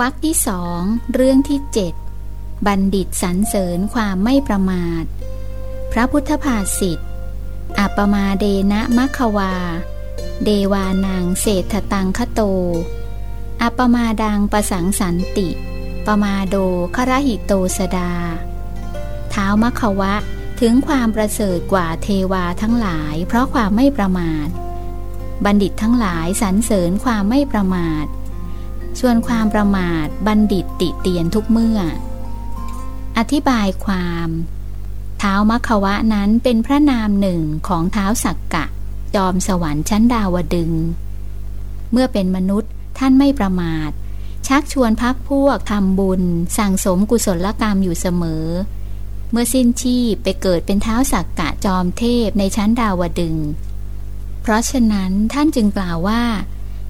วรรคที่สองเรื่องที่เจ็ดบัณฑิตสรรเสริญความไม่ประมาท พระพุทธภาษิตอัปมาเดนะมัคควา เดวานังเศรษฐตังคโต อัปมาดังประสังสันติ ปมาโดครหิโตสดา เท้ามัควะถึงความประเสริฐกว่าเทวาทั้งหลาย เพราะความไม่ประมาท บัณฑิตทั้งหลายสรรเสริญความไม่ประมาท ส่วนความประมาทบัณฑิตติเตียนทุกเมื่อ อธิบายความ เท้ามัควะนั้นเป็นพระนามหนึ่งของเท้าสักกะ จอมสวรรค์ชั้นดาวดึง เมื่อเป็นมนุษย์ท่านไม่ประมาท ชักชวนพักพวกทำบุญ สั่งสมกุศลกรรมอยู่เสมอ เมื่อสิ้นชีพไปเกิดเป็นเท้าสักกะจอมเทพในชั้นดาวดึง เพราะฉะนั้นท่านจึงกล่าวว่า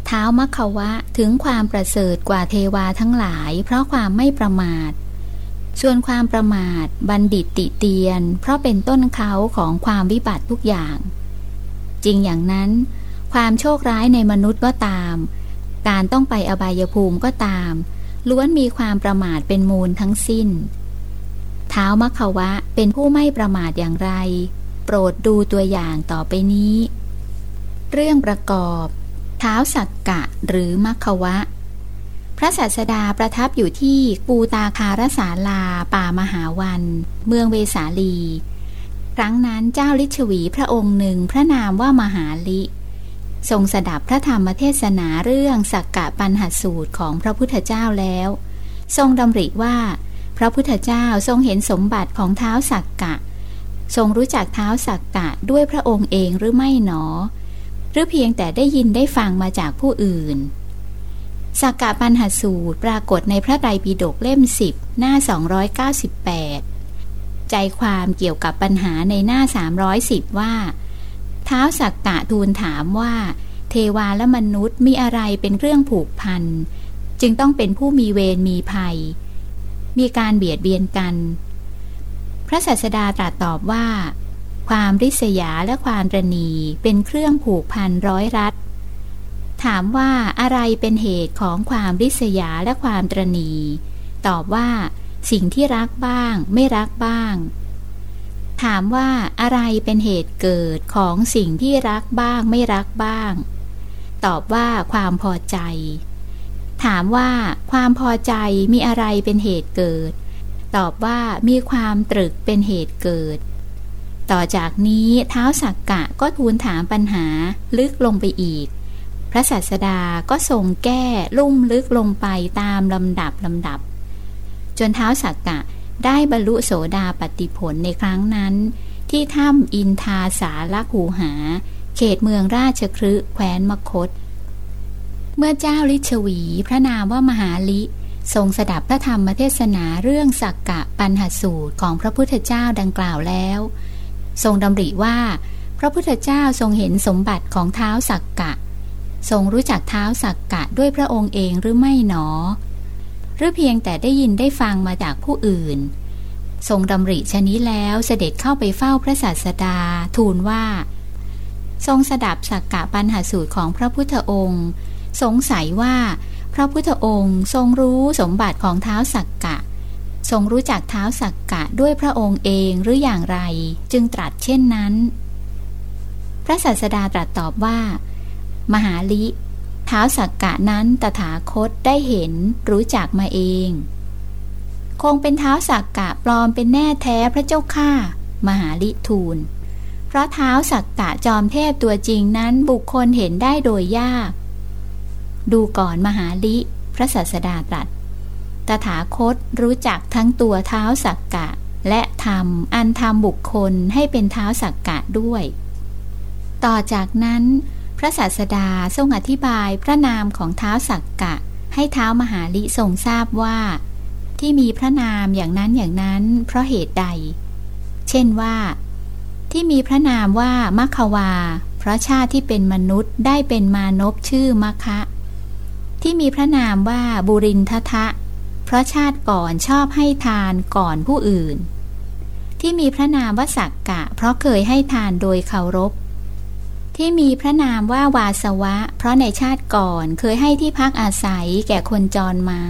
เท้ามัควะถึงความประเสริฐกว่าเทวาทั้งหลาย เพราะความไม่ประมาท ส่วนความประมาทบัณฑิตติเตียน เพราะเป็นต้นเขาของความวิบัติทุกอย่าง จริงอย่างนั้น ความโชคร้ายในมนุษย์ก็ตาม การต้องไปอบายภูมิก็ตาม ล้วนมีความประมาทเป็นมูลทั้งสิ้น เท้ามัควะเป็นผู้ไม่ประมาทอย่างไร โปรดดูตัวอย่างต่อไปนี้ เรื่องประกอบ เท้าสักกะหรือมัควะ พระศาสดาประทับอยู่ที่ปูตาคารสาลาป่ามหาวัน เมืองเวสาลี ครั้งนั้นเจ้าลิชวีพระองค์หนึ่งพระนามว่ามหาลิ ทรงสดับพระธรรมเทศนาเรื่องสักกะปัญหสูตรของพระพุทธเจ้าแล้ว ทรงดำริว่า พระพุทธเจ้าทรงเห็นสมบัติของเท้าสักกะ ทรงรู้จักเท้าสักกะด้วยพระองค์เองหรือไม่หนอ หรือเพียงแต่ได้ยินได้ฟังมาจากผู้อื่นสักกะปัญหสูตรปรากฏในพระไตรปิฎกเล่มสิบหน้า 298 ใจความเกี่ยวกับปัญหาในหน้า 310 ว่า เท้าสักกะทูลถามว่า เทวาและมนุษย์มีอะไรเป็นเรื่องผูกพัน จึงต้องเป็นผู้มีเวรมีภัย มีการเบียดเบียนกัน พระศาสดาตรัสตอบว่า ความริษยาและความตรณีเป็นเครื่องผูกพันร้อยรัดถามว่าอะไรเป็นเหตุของความริษยาและความตรณีตอบว่า สิ่งที่รักบ้าง ไม่รักบ้าง ถามว่าอะไรเป็นเหตุเกิดของสิ่งที่รักบ้าง ไม่รักบ้าง ตอบว่าความพอใจ ถามว่าความพอใจมีอะไรเป็นเหตุเกิด ตอบว่ามีความตรึกเป็นเหตุเกิด ต่อจากนี้เท้าสักกะก็ทูลถามปัญหาลึกลงไปอีก พระศาสดาก็ทรงแก้ลุ่มลึกลงไปตามลำดับลำดับ จนเท้าสักกะได้บรรลุโสดาปติผลในครั้งนั้น ที่ถ้ำอินทาสาลคูหา เขตเมืองราชครึแคว้นมคต เมื่อเจ้าลิชวีพระนามว่ามหาลิทรงสดับพระธรรมเทศนาเรื่องสักกะปัญหสูตรของพระพุทธเจ้าดังกล่าวแล้ว ทรงดำริว่า พระพุทธเจ้าทรงเห็นสมบัติของเท้าสักกะ ทรงรู้จักเท้าสักกะด้วยพระองค์เองหรือไม่หนอ หรือเพียงแต่ได้ยินได้ฟังมาจากผู้อื่น ทรงดำริชนี้แล้วเสด็จเข้าไปเฝ้าพระศาสดา ทูลว่า ทรงสดับสักกะปัญหาสูตรของพระพุทธองค์ สงสัยว่า พระพุทธองค์ทรงรู้สมบัติของเท้าสักกะ ทรงรู้จักเท้าสักกะด้วยพระองค์เองหรืออย่างไร จึงตรัสเช่นนั้น พระศาสดาตรัสตอบว่า มหาลิเท้าสักกะนั้นตถาคตได้เห็นรู้จักมาเอง คงเป็นเท้าสักกะปลอมเป็นแน่แท้พระเจ้าข้ามหาลิทูล เพราะเท้าสักกะจอมเทพตัวจริงนั้นบุคคลเห็นได้โดยยาก ดูก่อนมหาลิ พระศาสดาตรัส ตถาคตรู้จักทั้งตัวเท้าสักกะ และทำอันทำบุคคลให้เป็นเท้าสักกะด้วย ต่อจากนั้น พระศาสดาทรงอธิบายพระนามของเท้าสักกะ ให้เท้ามหาลิทรงทราบว่า ที่มีพระนามอย่างนั้นอย่างนั้น เพราะเหตุใด เช่นว่า ที่มีพระนามว่ามัคควา เพราะชาติที่เป็นมนุษย์ได้เป็นมานพชื่อมัคะที่มีพระนามว่าบุรินททะ เพราะชาติก่อนชอบให้ทานก่อนผู้อื่น ที่มีพระนามว่าสักกะ เพราะเคยให้ทานโดยเคารพ ที่มีพระนามว่าวาสวะ เพราะในชาติก่อนเคยให้ที่พักอาศัยแก่คนจรมา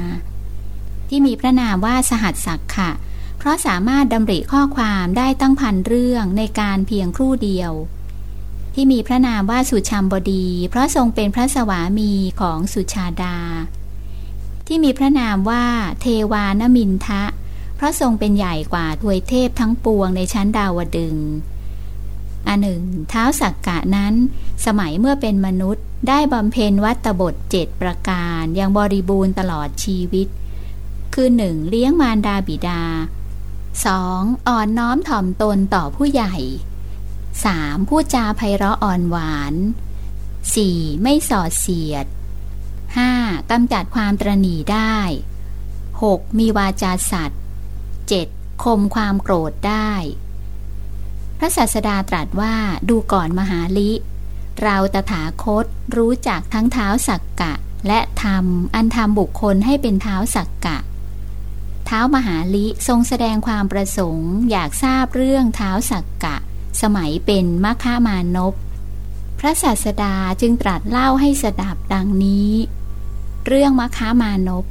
ที่มีพระนามว่าสหัสสักขะ เพราะสามารถดำริข้อความได้ตั้งพันเรื่องในการเพียงครู่เดียว ที่มีพระนามว่าสุชามบดี เพราะทรงเป็นพระสวามีของสุชาดา ที่มีพระนามว่าเทวานมินทะ เพราะทรงเป็นใหญ่กว่าทวยเทพทั้งปวงในชั้นดาวดึงอันหนึ่งเท้าสักกะนั้น สมัยเมื่อเป็นมนุษย์ ได้บำเพ็ญวัตบทเจ็ดประการอย่างบริบูรณ์ตลอดชีวิต คือหนึ่งเลี้ยงมารดาบิดา 2. อ่อนน้อมถ่อมตนต่อผู้ใหญ่ 3. พูดจาไพเราะอ่อนหวาน 4. ไม่สอดเสียด 5. กำจัดความตรณีได้ 6. มีวาจาสัตว์ 7. คมความโกรธได้ พระศาสดาตรัสว่าดูก่อนมหาลิ เราตถาคตรู้จักทั้งเท้าสักกะ และธรรมอันทำบุคคลให้เป็นเท้าสักกะ เท้ามหาลิทรงแสดงความประสงค์อยากทราบเรื่องเท้าสักกะ สมัยเป็นมัคคามานพพระศาสดาจึงตรัสเล่าให้สดับดังนี้ เรื่องมัคคามานพ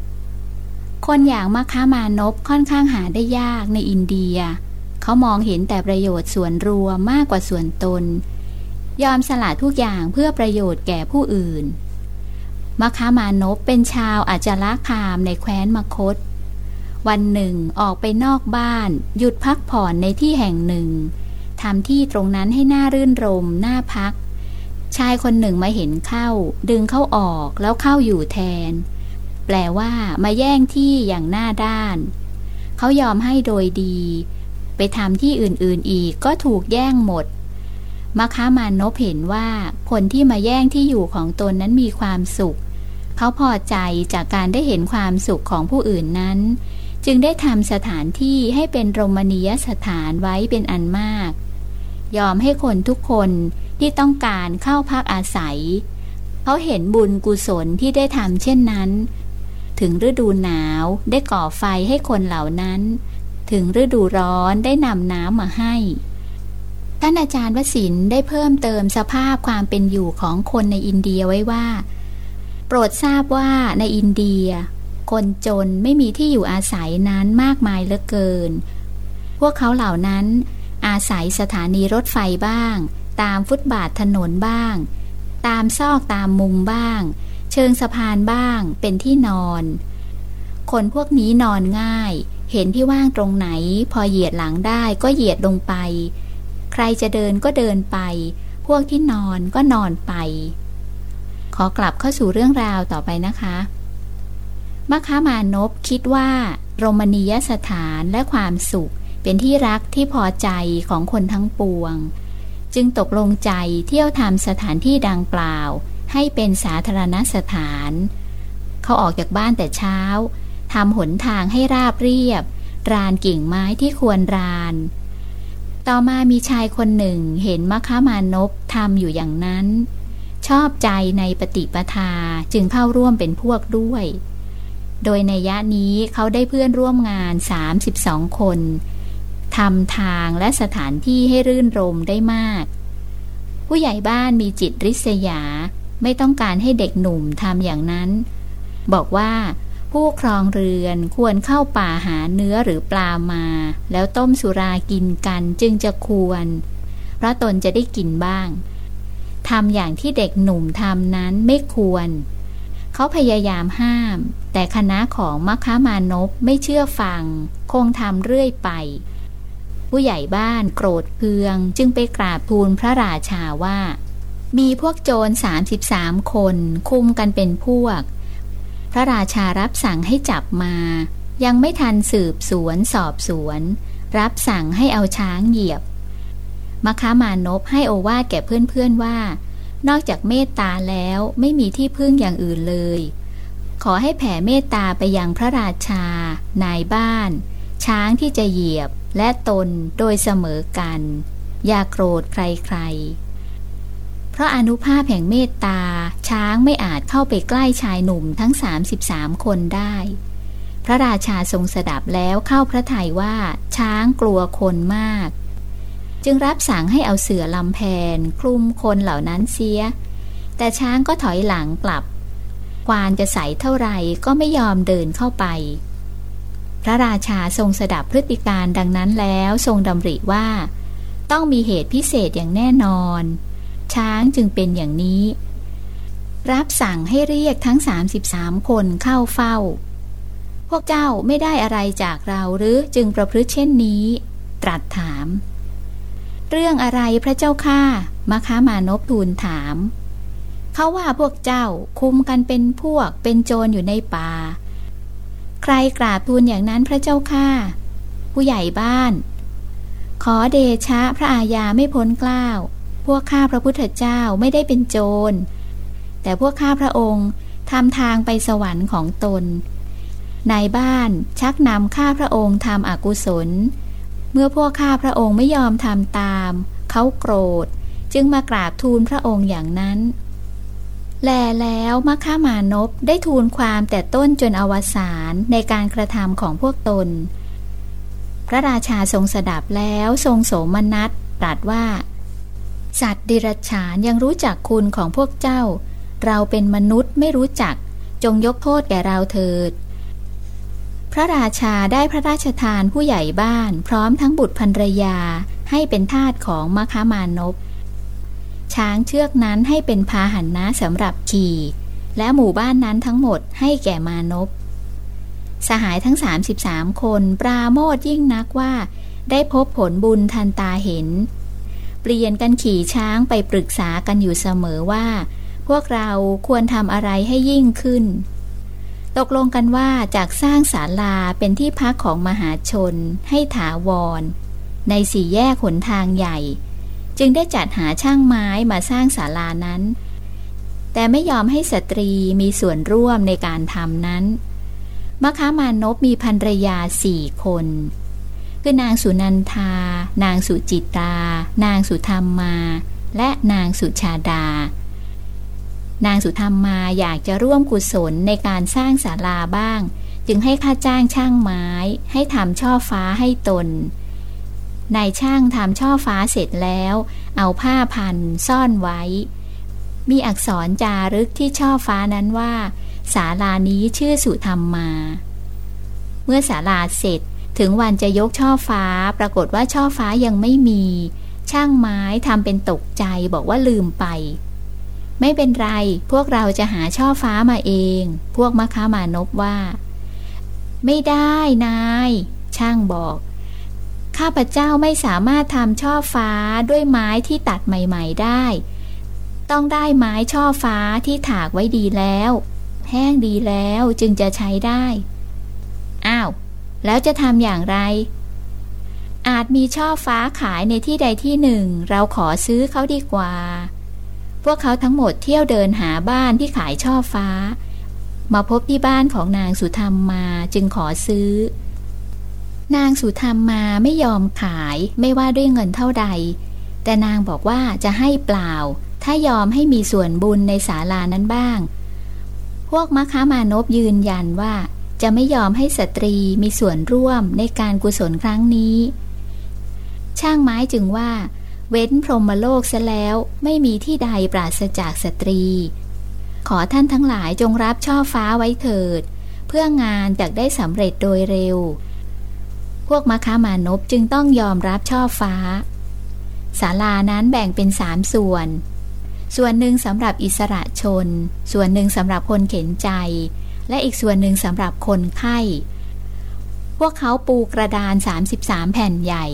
คนอย่างมัคคามานพค่อนข้างหาได้ยากในอินเดีย เขามองเห็นแต่ประโยชน์ส่วนรวมมากกว่าส่วนตน ยอมสละทุกอย่างเพื่อประโยชน์แก่ผู้อื่นมัคคามานพเป็นชาวอาจาระคามในแคว้นมคต วันหนึ่งออกไปนอกบ้าน หยุดพักผ่อนในที่แห่งหนึ่งทำที่ตรงนั้นให้หน่ารื่นรมน่าพัก ชายคนหนึ่งมาเห็นเข้า ดึงเข้าออกแล้วเข้าอยู่แทน แปลว่ามาแย่งที่อย่างหน้าด้าน เขายอมให้โดยดี ไปทำที่อื่นๆอีกก็ถูกแย่งหมดมค้ามานพเห็นว่าคนที่มาแย่งที่อยู่ของตนนั้นมีความสุข เขาพอใจจากการได้เห็นความสุขของผู้อื่นนั้น จึงได้ทำสถานที่ให้เป็นรมณียสถานไว้เป็นอันมาก ยอมให้คนทุกคนที่ต้องการเข้าพักอาศัย เขาเห็นบุญกุศลที่ได้ทำเช่นนั้น ถึงฤดูหนาวได้ก่อไฟให้คนเหล่านั้น ถึงฤดูร้อนได้นำน้ำมาให้ ท่านอาจารย์วสินได้เพิ่มเติมสภาพความเป็นอยู่ของคนในอินเดียไว้ว่า โปรดทราบว่าในอินเดีย คนจนไม่มีที่อยู่อาศัยนั้นมากมายเหลือเกิน พวกเขาเหล่านั้น อาศัยสถานีรถไฟบ้าง ตามฟุตบาทถนนบ้าง ตามซอกตามมุมบ้าง เชิงสะพานบ้างเป็นที่นอน คนพวกนี้นอนง่าย เห็นที่ว่างตรงไหน พอเหยียดหลังได้ก็เหยียดลงไป ใครจะเดินก็เดินไป พวกที่นอนก็นอนไป ขอกลับเข้าสู่เรื่องราวต่อไปนะคะมคามานพคิดว่า โรมณียสถานและความสุข เป็นที่รักที่พอใจของคนทั้งปวง จึงตกลงใจเที่ยวทำสถานที่ดังกล่าว ให้เป็นสาธารณสถาน เขาออกจากบ้านแต่เช้าทำหนทางให้ราบเรียบ รานกิ่งไม้ที่ควรราน ต่อมามีชายคนหนึ่งเห็นมคามานพทำอยู่อย่างนั้น ชอบใจในปฏิปทาจึงเข้าร่วมเป็นพวกด้วย โดยในยะนี้เขาได้เพื่อนร่วมงาน 32 คน ทำทางและสถานที่ให้รื่นรมได้มาก ผู้ใหญ่บ้านมีจิตริษยา ไม่ต้องการให้เด็กหนุ่มทำอย่างนั้น บอกว่าผู้ครองเรือนควรเข้าป่าหาเนื้อหรือปลามา แล้วต้มสุรากินกันจึงจะควร เพราะตนจะได้กินบ้างทำอย่างที่เด็กหนุ่มทำนั้นไม่ควร เขาพยายามห้าม แต่คณะของมัคคามานพไม่เชื่อฟัง คงทำเรื่อยไป ผู้ใหญ่บ้านโกรธเคือง จึงไปกราบทูลพระราชาว่า มีพวกโจร33คนคุมกันเป็นพวก พระราชารับสั่งให้จับมา ยังไม่ทันสืบสวนสอบสวน รับสั่งให้เอาช้างเหยียบมคคามานพให้โอวาดแก่เพื่อนๆว่า นอกจากเมตตาแล้วไม่มีที่พึ่งอย่างอื่นเลย ขอให้แผ่เมตตาไปยังพระราชา นายบ้าน ช้างที่จะเหยียบ และตนโดยเสมอกัน อย่าโกรธใครๆ เพราะอนุภาพแห่งเมตตาช้างไม่อาจเข้าไปใกล้ชายหนุ่มทั้ง 33 คนได้ พระราชาทรงสดับแล้วเข้าพระทัยว่าช้างกลัวคนมาก จึงรับสั่งให้เอาเสือลำแพนคลุมคนเหล่านั้นเสีย แต่ช้างก็ถอยหลังกลับควานจะใส่เท่าไหร่ก็ไม่ยอมเดินเข้าไป พระราชาทรงสดับพฤติการดังนั้นแล้วทรงดำริว่า ต้องมีเหตุพิเศษอย่างแน่นอน ช้างจึงเป็นอย่างนี้ รับสั่งให้เรียกทั้ง 33 คนเข้าเฝ้า พวกเจ้าไม่ได้อะไรจากเราหรือจึงประพฤติเช่นนี้ ตรัสถาม เรื่องอะไรพระเจ้าข้ามค้ามานพทูลถามเขาว่าพวกเจ้าคุมกันเป็นพวกเป็นโจรอยู่ในป่า ใครกราบทูลอย่างนั้นพระเจ้าข้าผู้ใหญ่บ้าน ขอเดชะพระอาญาไม่พ้นกล้าว พวกข้าพระพุทธเจ้าไม่ได้เป็นโจร แต่พวกข้าพระองค์ทำทางไปสวรรค์ของตน นายบ้านชักนำข้าพระองค์ทำอกุศล เมื่อพวกข้าพระองค์ไม่ยอมทำตาม เขาโกรธ จึงมากราบทูลพระองค์อย่างนั้น แลแล้วมัคคามานพได้ทูลความแต่ต้นจนอวสานในการกระทำของพวกตน พระราชาทรงสดับแล้วทรงโสมนัสตรัสว่า สัตว์ดิรัจฉานยังรู้จักคุณของพวกเจ้า เราเป็นมนุษย์ไม่รู้จัก จงยกโทษแก่เราเถิด พระราชาได้พระราชทานผู้ใหญ่บ้าน พร้อมทั้งบุตรภรรยาให้เป็นทาสของมัคคามานพ ช้างเชือกนั้นให้เป็นพาหันนะสำหรับขี่ และหมู่บ้านนั้นทั้งหมดให้แก่มานพสหายทั้ง 33 คน ปราโมทยิ่งนักว่า ได้พบผลบุญทันตาเห็น เปลี่ยนกันขี่ช้างไปปรึกษากันอยู่เสมอว่า พวกเราควรทำอะไรให้ยิ่งขึ้น ตกลงกันว่าจากสร้างศาลาเป็นที่พักของมหาชนให้ถาวร ในสี่แยกหนทางใหญ่ จึงได้จัดหาช่างไม้มาสร้างศาลานั้น แต่ไม่ยอมให้สตรีมีส่วนร่วมในการทำนั้นมค้ามานพมีภรรยาสี่คน คือนางสุนันทา นางสุจิตา นางสุธรรมมาและนางสุชาดา นางสุธรรมมาอยากจะร่วมกุศลในการสร้างศาลาบ้าง จึงให้ค่าจ้างช่างไม้ ให้ทำช่อฟ้าให้ตน นายช่างทำช่อฟ้าเสร็จแล้ว เอาผ้าพันซ่อนไว้ มีอักษรจารึกที่ช่อฟ้านั้นว่าศาลานี้ชื่อสุธรรมมา เมื่อศาลาเสร็จถึงวันจะยกช่อฟ้า ปรากฏว่าช่อฟ้ายังไม่มี ช่างไม้ทำเป็นตกใจบอกว่าลืมไป ไม่เป็นไร พวกเราจะหาช่อฟ้ามาเอง พวกมะค้ามานพว่า ไม่ได้นาย ช่างบอก ข้าพเจ้าไม่สามารถทำช่อฟ้าด้วยไม้ที่ตัดใหม่ ๆได้ ต้องได้ไม้ช่อฟ้าที่ถากไว้ดีแล้ว แห้งดีแล้วจึงจะใช้ได้ อ้าว แล้วจะทำอย่างไร อาจมีช่อฟ้าขายในที่ใดที่หนึ่ง เราขอซื้อเขาดีกว่า พวกเขาทั้งหมดเที่ยวเดินหาบ้านที่ขายช่อฟ้า มาพบที่บ้านของนางสุธรรมมาจึงขอซื้อ นางสุธรรมมาไม่ยอมขายไม่ว่าด้วยเงินเท่าใด แต่นางบอกว่าจะให้เปล่า ถ้ายอมให้มีส่วนบุญในศาลานั้นบ้าง พวกมัคคามานพยืนยันว่า จะไม่ยอมให้สตรีมีส่วนร่วมในการกุศลครั้งนี้ ช่างไม้จึงว่า เว้นพรหมโลกซะแล้วไม่มีที่ใดปราศจากสตรี ขอท่านทั้งหลายจงรับช่อฟ้าไว้เถิด เพื่องานจะได้สำเร็จโดยเร็ว พวกมค้ามานพจึงต้องยอมรับช่อฟ้าศาลานั้นแบ่งเป็นสามส่วน ส่วนหนึ่งสำหรับอิสระชน ส่วนหนึ่งสำหรับคนเข็นใจ และอีกส่วนหนึ่งสำหรับคนไข้ พวกเขาปูกระดาน 33 แผ่นใหญ่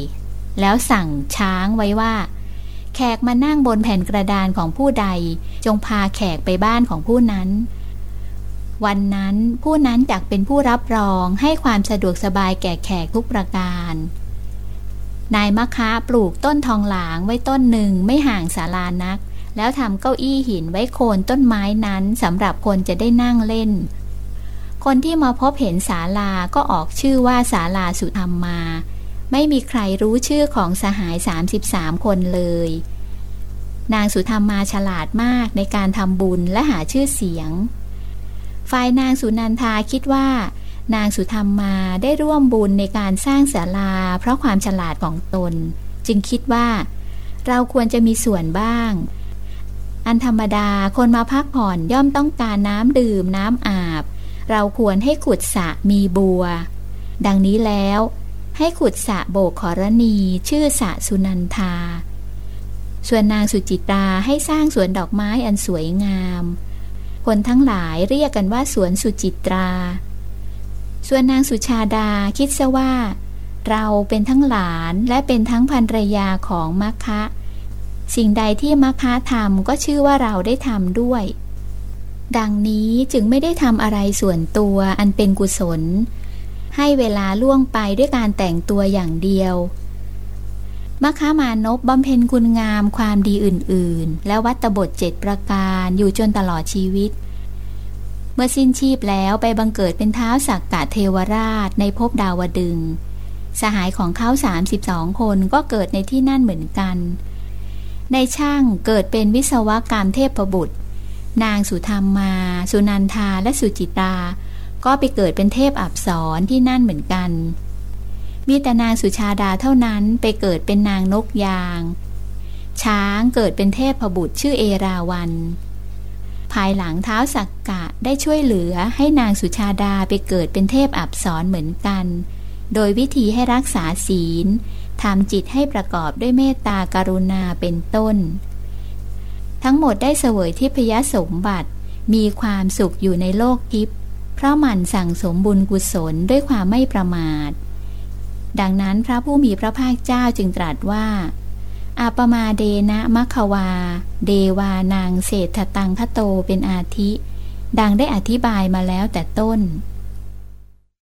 แล้วสั่งช้างไว้ว่า แขกมานั่งบนแผ่นกระดานของผู้ใด จงพาแขกไปบ้านของผู้นั้น วันนั้นผู้นั้นจักเป็นผู้รับรองให้ความสะดวกสบายแก่แขกทุกประการ นายมะค้าปลูกต้นทองหลางไว้ต้นหนึ่งไม่ห่างศาลานัก แล้วทำเก้าอี้หินไว้โคนต้นไม้นั้นสำหรับคนจะได้นั่งเล่น คนที่มาพบเห็นศาลาก็ออกชื่อว่าศาลาสุธรรมมา ไม่มีใครรู้ชื่อของสหาย 33 คนเลย นางสุธรรมมาฉลาดมากในการทำบุญและหาชื่อเสียง ฝ่ายนางสุนันทาคิดว่า นางสุธรรมมาได้ร่วมบุญในการสร้างศาลา เพราะความฉลาดของตน จึงคิดว่า เราควรจะมีส่วนบ้าง อันธรรมดาคนมาพักผ่อนย่อมต้องการน้ำดื่มน้ำอาบ เราควรให้ขุดสระมีบัว ดังนี้แล้วให้ขุดสะโบกขรณี ชื่อสะสุนันทา ส่วนนางสุจิตราให้สร้างสวนดอกไม้อันสวยงาม คนทั้งหลายเรียกกันว่าสวนสุจิตรา ส่วนนางสุชาดาคิดซะว่า เราเป็นทั้งหลานและเป็นทั้งภรรยาของมัคคะ สิ่งใดที่มัคคะทำก็ชื่อว่าเราได้ทำด้วย ดังนี้จึงไม่ได้ทำอะไรส่วนตัวอันเป็นกุศล ให้เวลาล่วงไปด้วยการแต่งตัวอย่างเดียว มคามานพบำเพ็ญคุณงามความดีอื่น ๆ และวัตบทเจ็ดประการอยู่จนตลอดชีวิต เมื่อสิ้นชีพแล้วไปบังเกิดเป็นเท้าสักกะเทวราชในภพดาวดึง สหายของเขา32คนก็เกิดในที่นั่นเหมือนกัน ในช่างเกิดเป็นวิศวกรรมเทพบุตร นางสุธรรมมา สุนันทาและสุจิตา ก็ไปเกิดเป็นเทพอับสรที่นั่นเหมือนกัน มีแต่นางสุชาดาเท่านั้นไปเกิดเป็นนางนกยาง ช้างเกิดเป็นเทพบุตรชื่อเอราวัน ภายหลังเท้าสักกะได้ช่วยเหลือให้นางสุชาดาไปเกิดเป็นเทพอับสรเหมือนกัน โดยวิธีให้รักษาศีลทำจิตให้ประกอบด้วยเมตตาการุณาเป็นต้น ทั้งหมดได้เสวยทิพยสมบัติมีความสุขอยู่ในโลกทิพย์เพราะมันสั่งสมบุญกุศลด้วยความไม่ประมาท ดังนั้นพระผู้มีพระภาคเจ้าจึงตรัสว่าอาปมาเดนะมัควา เดวานางเศรษฐตังคโตเป็นอาทิ ดังได้อธิบายมาแล้วแต่ต้น